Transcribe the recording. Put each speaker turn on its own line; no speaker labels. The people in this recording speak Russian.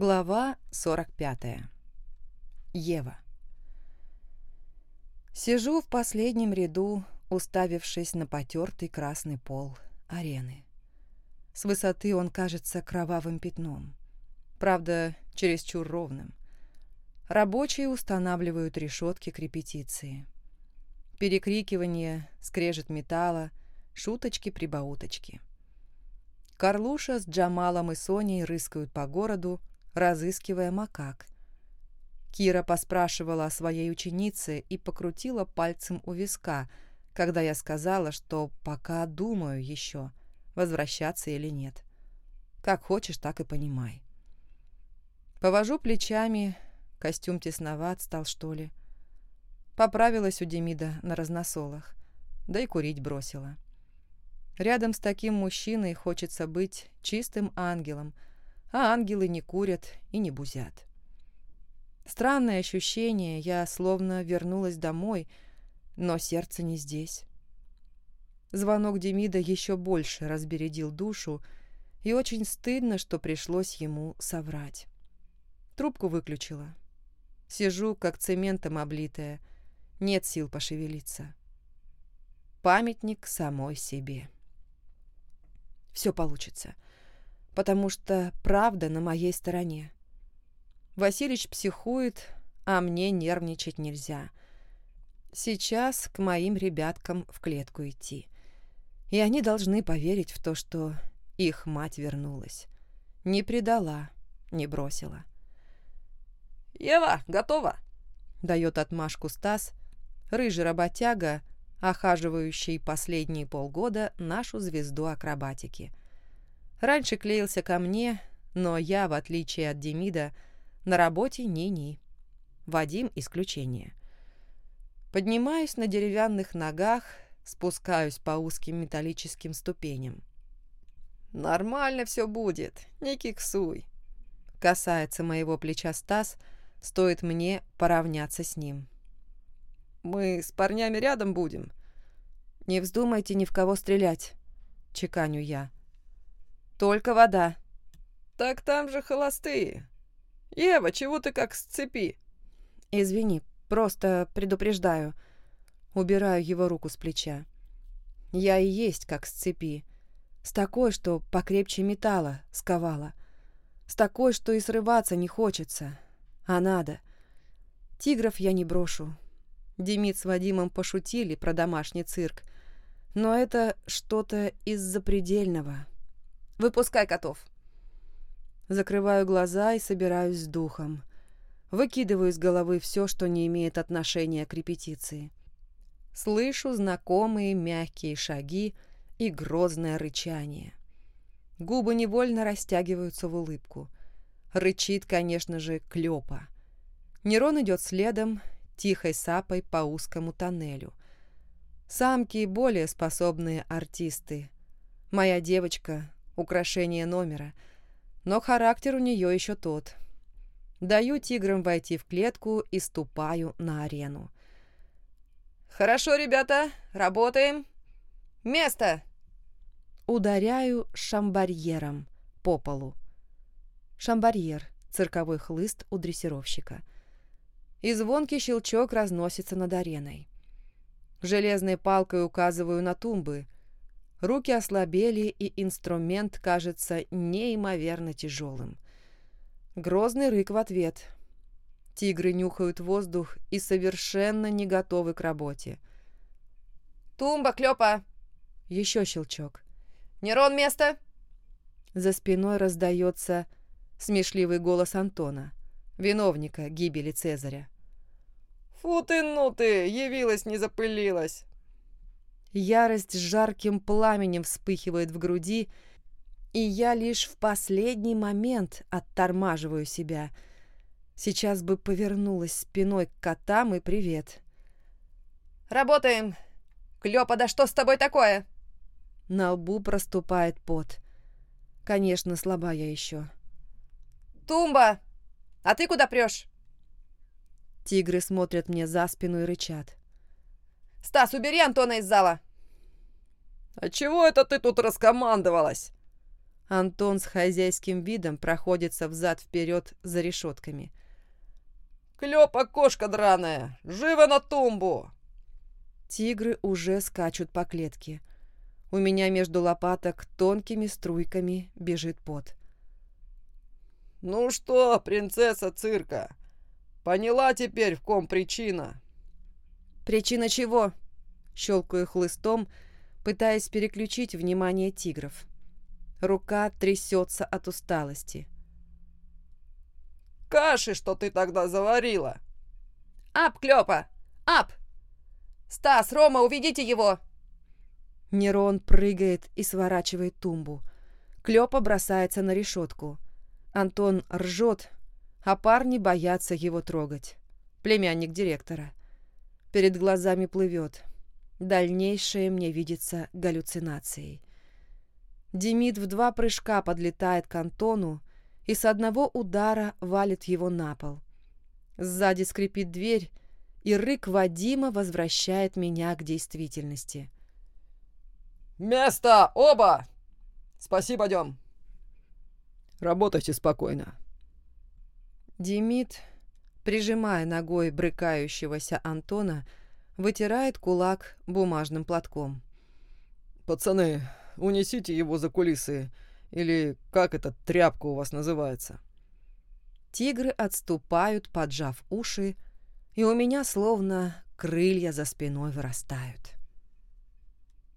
Глава 45. Ева. Сижу в последнем ряду, уставившись на потертый красный пол арены. С высоты он кажется кровавым пятном. Правда, чересчур ровным. Рабочие устанавливают решетки к репетиции. Перекрикивание, скрежет металла, шуточки-прибауточки. Карлуша с Джамалом и Соней рыскают по городу, разыскивая макак. Кира поспрашивала о своей ученице и покрутила пальцем у виска, когда я сказала, что пока думаю еще, возвращаться или нет. Как хочешь, так и понимай. Повожу плечами, костюм тесноват стал, что ли. Поправилась у Демида на разносолах, да и курить бросила. Рядом с таким мужчиной хочется быть чистым ангелом, а ангелы не курят и не бузят. Странное ощущение, я словно вернулась домой, но сердце не здесь. Звонок Демида еще больше разбередил душу, и очень стыдно, что пришлось ему соврать. Трубку выключила. Сижу, как цементом облитая, нет сил пошевелиться. Памятник самой себе. Все получится, потому что правда на моей стороне. Василич психует, а мне нервничать нельзя. Сейчас к моим ребяткам в клетку идти. И они должны поверить в то, что их мать вернулась. Не предала, не бросила.
«Ева, готова!»
— дает отмашку Стас, рыжий работяга, охаживающий последние полгода нашу звезду акробатики. Раньше клеился ко мне, но я, в отличие от Демида, на работе ни-ни. Вадим – исключение. Поднимаюсь на деревянных ногах, спускаюсь по узким металлическим ступеням.
«Нормально все будет, не киксуй», —
касается моего плеча Стас, стоит мне поравняться с ним.
Мы с парнями рядом будем.
Не вздумайте ни в кого стрелять, чеканю я. Только вода.
Так там же холостые. Ева, чего ты как с цепи?
Извини, просто предупреждаю. Убираю его руку с плеча. Я и есть как с цепи. С такой, что покрепче металла сковала. С такой, что и срываться не хочется. А надо. Тигров я не брошу, Демид с Вадимом пошутили про домашний цирк. Но это что-то из запредельного.
«Выпускай котов!»
Закрываю глаза и собираюсь с духом. Выкидываю из головы все, что не имеет отношения к репетиции. Слышу знакомые мягкие шаги и грозное рычание. Губы невольно растягиваются в улыбку. Рычит, конечно же, Клёпа. Нерон идет следом, тихой сапой по узкому тоннелю. Самки более способные артисты. Моя девочка — украшение номера, но характер у нее еще тот. Даю тиграм войти в клетку и ступаю на арену.
«Хорошо, ребята, работаем. Место!»
Ударяю шамбарьером по полу. Шамбарьер — цирковой хлыст у дрессировщика — и звонкий щелчок разносится над ареной. Железной палкой указываю на тумбы. Руки ослабели, и инструмент кажется неимоверно тяжелым. Грозный рык в ответ. Тигры нюхают воздух и совершенно не готовы к работе.
«Тумба, Клёпа!»
Еще щелчок.
«Нерон, место!»
За спиной раздается смешливый голос Антона виновника гибели Цезаря.
«Фу ты, ну ты! Явилась, не запылилась!»
Ярость с жарким пламенем вспыхивает в груди, и я лишь в последний момент оттормаживаю себя. Сейчас бы повернулась спиной к котам и привет.
«Работаем! Клёпа, да что с тобой такое?»
На лбу проступает пот. Конечно, слаба я еще.
«Тумба! А ты куда прешь?
Тигры смотрят мне за спину и рычат.
«Стас, убери Антона из зала!»
«А чего это ты тут раскомандовалась?»
Антон с хозяйским видом проходится взад-вперед за решетками.
«Клёпа, кошка драная! Живо на тумбу!»
Тигры уже скачут по клетке. У меня между лопаток тонкими струйками бежит пот.
«Ну что, принцесса цирка, поняла теперь, в ком причина?»
«Причина чего?» Щелкаю хлыстом, пытаясь переключить внимание тигров. Рука трясется от усталости.
«Каши, что ты тогда заварила!»
«Ап, Клёпа! Ап! Стас, Рома, уведите его!» Нерон прыгает и сворачивает тумбу. Клёпа бросается на решетку. Антон ржет, а парни боятся его трогать. Племянник директора. Перед глазами плывет. Дальнейшее мне видится галлюцинацией. Демид в два прыжка подлетает к Антону и с одного удара валит его на пол. Сзади скрипит дверь, и рык Вадима возвращает меня к действительности.
«Место! Оба! Спасибо, Дем!»
«Работайте спокойно».
Демид, прижимая ногой брыкающегося Антона, вытирает кулак бумажным платком.
«Пацаны, унесите его за кулисы, или как эта тряпка у вас называется?»
Тигры отступают, поджав уши, и у меня словно крылья за спиной вырастают.